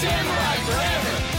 Samurai forever!